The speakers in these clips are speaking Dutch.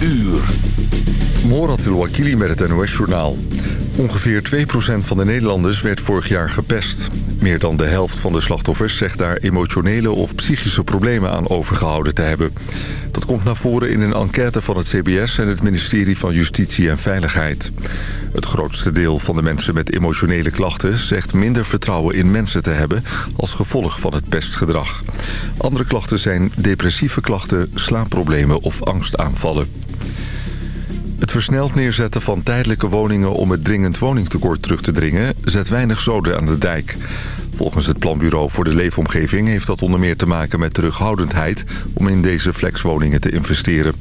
uur. Morat Wakili met het NOS-journaal. Ongeveer 2% van de Nederlanders werd vorig jaar gepest. Meer dan de helft van de slachtoffers zegt daar emotionele of psychische problemen aan overgehouden te hebben. Dat komt naar voren in een enquête van het CBS en het ministerie van Justitie en Veiligheid. Het grootste deel van de mensen met emotionele klachten zegt minder vertrouwen in mensen te hebben als gevolg van het pestgedrag. Andere klachten zijn depressieve klachten, slaapproblemen of angstaanvallen. Het versneld neerzetten van tijdelijke woningen om het dringend woningtekort terug te dringen... zet weinig zoden aan de dijk. Volgens het Planbureau voor de Leefomgeving heeft dat onder meer te maken met terughoudendheid... om in deze flexwoningen te investeren.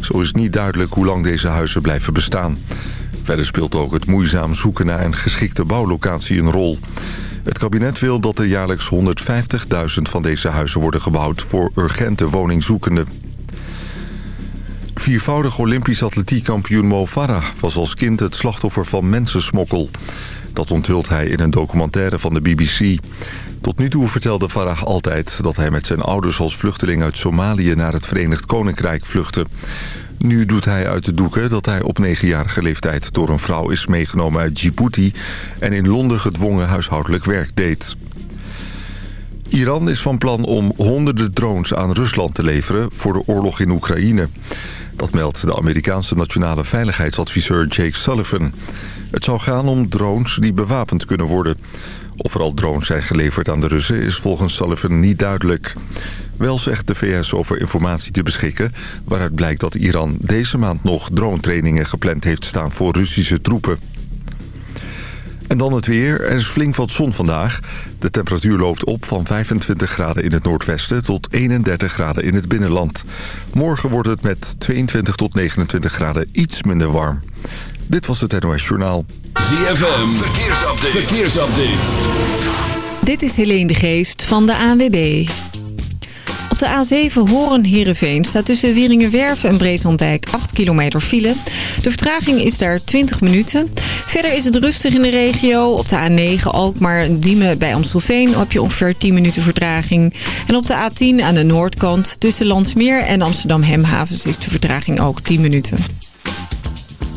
Zo is niet duidelijk hoe lang deze huizen blijven bestaan. Verder speelt ook het moeizaam zoeken naar een geschikte bouwlocatie een rol. Het kabinet wil dat er jaarlijks 150.000 van deze huizen worden gebouwd voor urgente woningzoekenden. Viervoudig Olympisch atletiekkampioen Mo Farah was als kind het slachtoffer van mensensmokkel. Dat onthult hij in een documentaire van de BBC. Tot nu toe vertelde Farah altijd dat hij met zijn ouders als vluchteling uit Somalië naar het Verenigd Koninkrijk vluchtte. Nu doet hij uit de doeken dat hij op negenjarige leeftijd door een vrouw is meegenomen uit Djibouti... en in Londen gedwongen huishoudelijk werk deed. Iran is van plan om honderden drones aan Rusland te leveren voor de oorlog in Oekraïne. Dat meldt de Amerikaanse nationale veiligheidsadviseur Jake Sullivan. Het zou gaan om drones die bewapend kunnen worden. Of er al drones zijn geleverd aan de Russen is volgens Sullivan niet duidelijk. Wel zegt de VS over informatie te beschikken... waaruit blijkt dat Iran deze maand nog drone-trainingen gepland heeft staan voor Russische troepen. En dan het weer. Er is flink wat zon vandaag. De temperatuur loopt op van 25 graden in het noordwesten tot 31 graden in het binnenland. Morgen wordt het met 22 tot 29 graden iets minder warm. Dit was het NOS Journaal. ZFM, verkeersupdate. verkeersupdate. Dit is Helene de Geest van de ANWB. Op de A7 Horen-Herenveen staat tussen Wieringenwerf en Breeslanddijk 8 kilometer file. De vertraging is daar 20 minuten. Verder is het rustig in de regio. Op de A9 Alkmaar-Diemen bij Amstelveen heb je ongeveer 10 minuten vertraging. En op de A10 aan de noordkant tussen Landsmeer en Amsterdam-Hemhavens is de vertraging ook 10 minuten.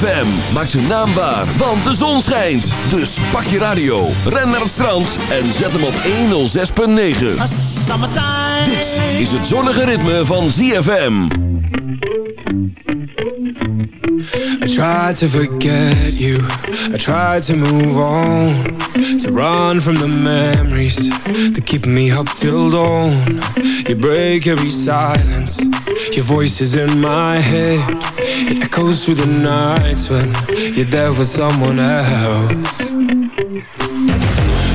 ZFM. Maak zijn naam waar, want de zon schijnt. Dus pak je radio, ren naar het strand en zet hem op 106.9. Dit is het zonnige ritme van ZFM. I tried to forget you. I tried to move on. To run from the memories that keep me up till dawn. You break every silence. Your voice is in my head. It echoes through the nights when you're there with someone else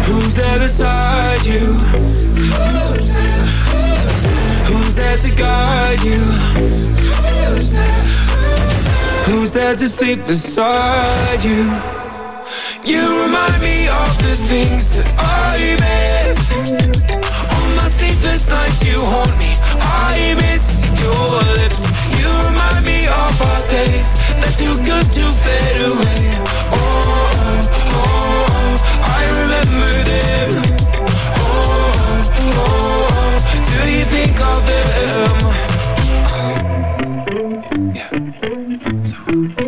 Who's there beside you? Who's there? Who's there, Who's there to guide you? Who's there? Who's there to sleep beside you? You remind me of the things that I miss On my sleepless nights you haunt me I miss your lips you remind me of our days. They're too good to fade away. Oh, oh, oh, I remember them. Oh, oh, oh, do you think of them?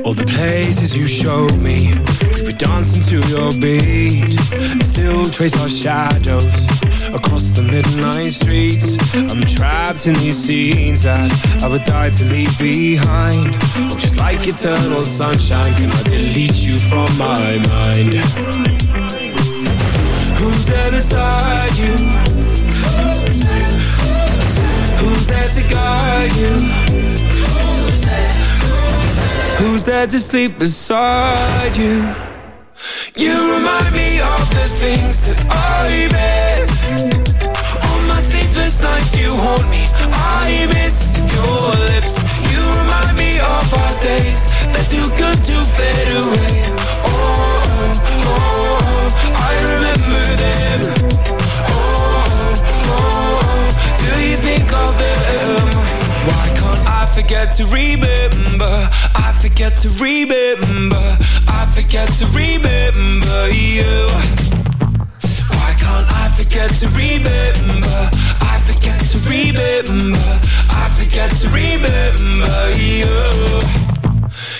All the places you showed me We were dancing to your beat I still trace our shadows Across the midnight streets I'm trapped in these scenes That I would die to leave behind oh, Just like eternal sunshine Can I delete you from my mind Who's there beside you? Who's there to guide you? Who's there to sleep beside you? You remind me of the things that I miss On my sleepless nights you haunt me I miss your lips You remind me of our days They're too good to fade away Oh, oh, oh I remember them Oh, oh, Do you think of them? Why can't I forget to remember? I forget to remember. I forget to remember you. Forget to remember? I forget to remember. I forget to remember you.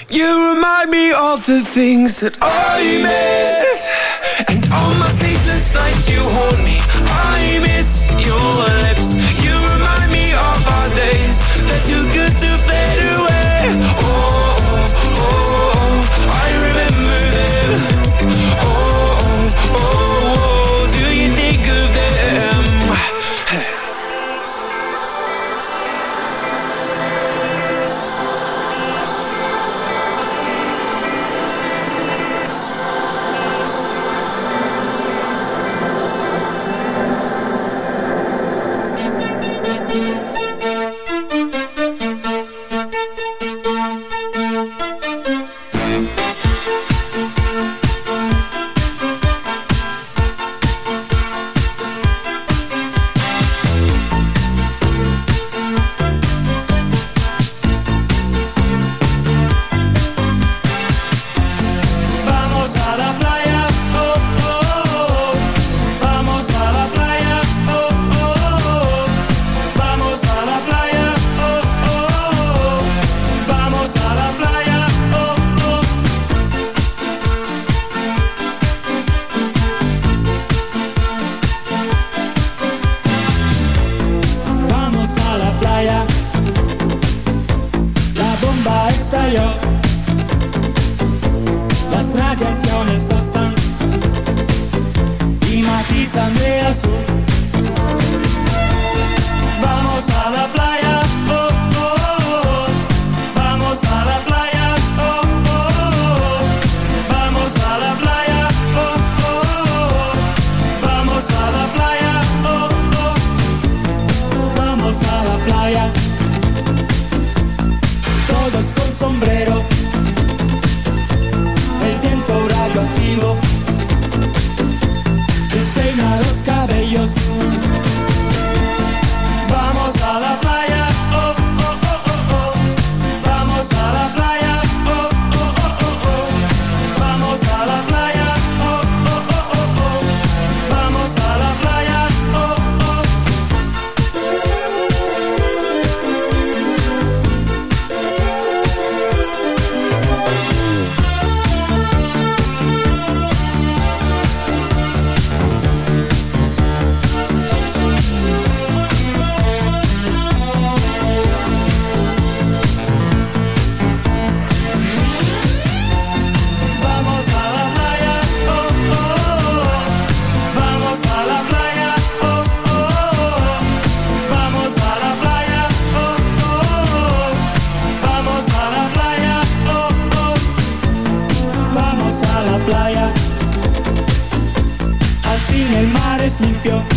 You remind me of the things that I miss. And on my sleepless nights you haunt me. I miss your lips. You remind me of our days. sleep, yo.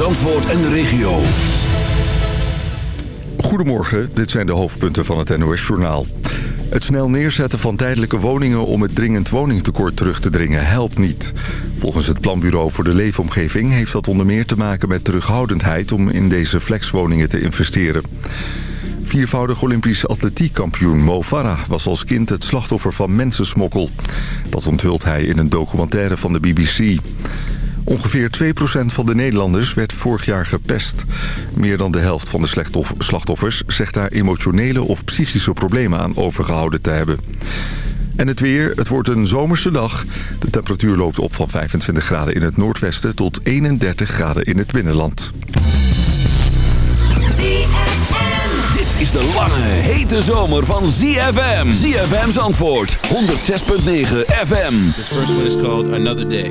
Zandvoort en de regio. Goedemorgen, dit zijn de hoofdpunten van het NOS-journaal. Het snel neerzetten van tijdelijke woningen om het dringend woningtekort terug te dringen helpt niet. Volgens het Planbureau voor de Leefomgeving heeft dat onder meer te maken met terughoudendheid om in deze flexwoningen te investeren. Viervoudig Olympisch atletiekkampioen Mo Farah was als kind het slachtoffer van mensensmokkel. Dat onthult hij in een documentaire van de BBC. Ongeveer 2% van de Nederlanders werd vorig jaar gepest. Meer dan de helft van de slachtoffers zegt daar emotionele of psychische problemen aan overgehouden te hebben. En het weer, het wordt een zomerse dag. De temperatuur loopt op van 25 graden in het noordwesten tot 31 graden in het binnenland. Dit is de lange, hete zomer van ZFM. ZFM's antwoord, 106.9 FM. The first one is called Another Day.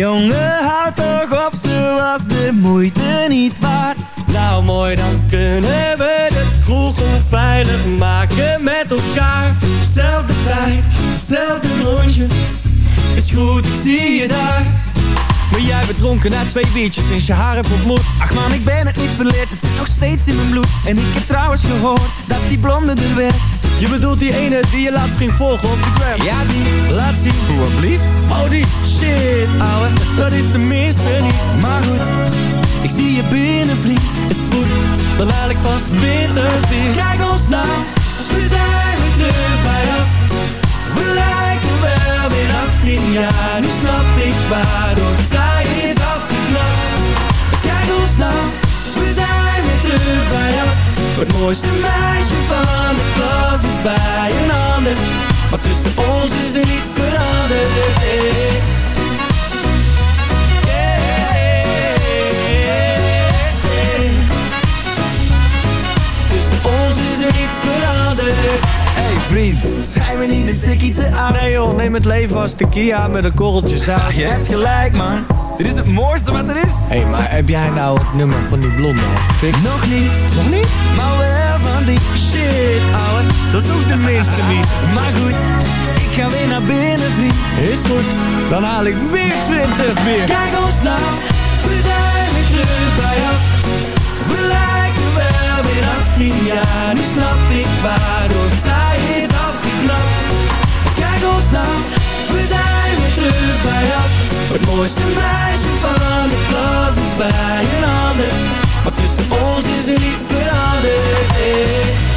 Jongen, houd toch op, ze was de moeite niet waard. Nou mooi, dan kunnen we de kroeg onveilig maken met elkaar. Zelfde tijd, hetzelfde rondje, is goed, ik zie je daar. Maar jij bent dronken na twee biertjes sinds je haar hebt ontmoet. Ach man, ik ben het niet verleerd, het zit nog steeds in mijn bloed. En ik heb trouwens gehoord dat die blonde er werd. Je bedoelt die ene die je laatst ging volgen op de gram? Ja die, laat zien, hoe blief Oh die, shit ouwe, dat is de minste niet Maar goed, ik zie je binnen vriend Is goed, dan haal ik vast witte weer. Kijk ons nou, we zijn weer terug bij af. We lijken wel weer 18 jaar. Nu snap ik waardoor zij is afgeknapt Kijk ons nou, we zijn weer terug bij af. Het mooiste meisje van de klas is bij een ander. Maar tussen ons is er niets veranderd Vriend, schijn me niet een tikkie te aan. Nee joh, neem het leven als de Kia met een korreltje zaad. Je hebt gelijk man, dit is het mooiste wat er is. Hé, hey, maar heb jij nou het nummer van die blonde al gefixt? Nog niet. Nog niet? Maar wel van die shit, ouwe. Dat is ook de minste niet. Maar goed, ik ga weer naar binnen vriend. Is goed, dan haal ik weer 20 weer Kijk ons nou, we zijn weer terug bij af We lijken wel weer 18 jaar Nu snap ik waardoor zij is afgeknapt Kijk ons nou, we zijn weer terug bij af Het mooiste meisje van de klas is bij een ander Maar tussen ons is er niets veranderd hey.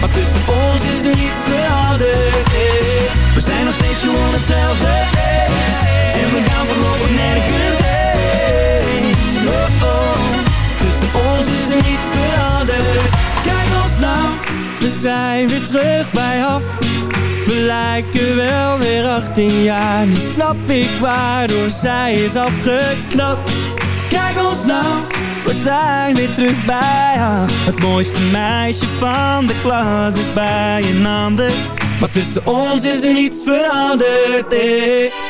Maar tussen ons is er niets veranderd. We zijn nog steeds gewoon hetzelfde zijn weer terug bij af We lijken wel weer 18 jaar. Nu snap ik waardoor zij is afgeknapt. Kijk ons nou, we zijn weer terug bij haar Het mooiste meisje van de klas is bij een ander. Maar tussen ons is er niets veranderd eh.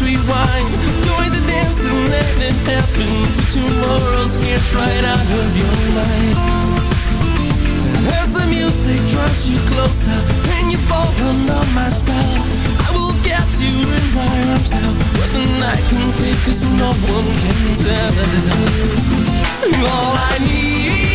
sweet wine? Join the dance and let it happen. Tomorrow's here right out of your mind. As the music drives you closer and you fall under my spell, I will get you in my arms now. But the night can take cause no one can tell. All I need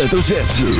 hoofdletter Z.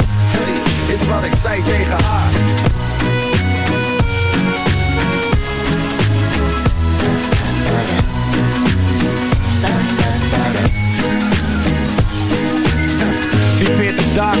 Is wat ik zei tegen haar. Die 40 dagen,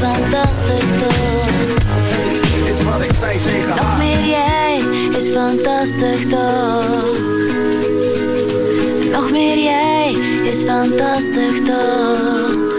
fantastisch toch? Is wat ik zei tegen Nog meer jij is fantastisch toch? Nog meer jij is fantastisch toch?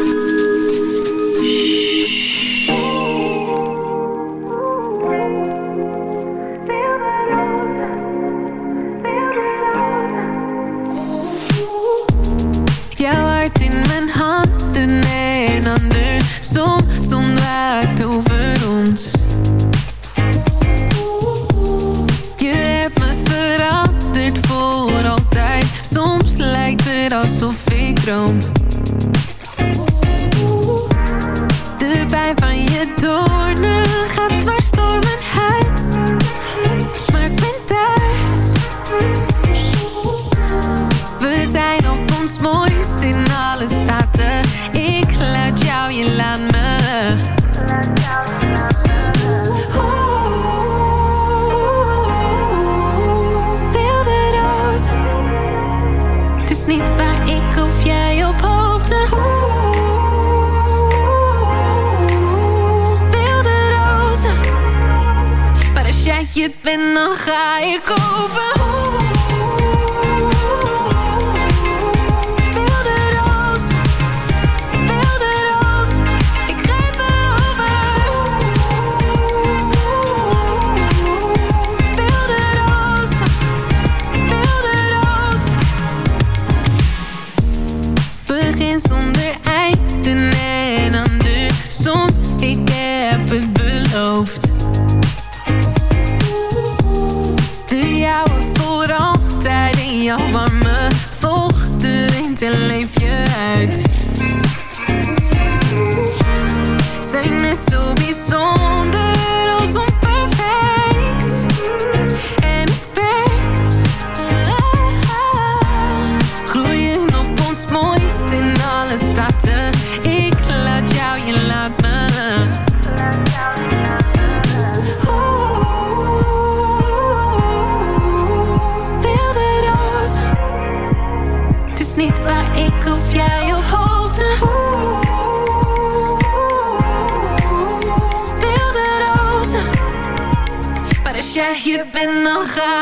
Jij hier bent, dan ga.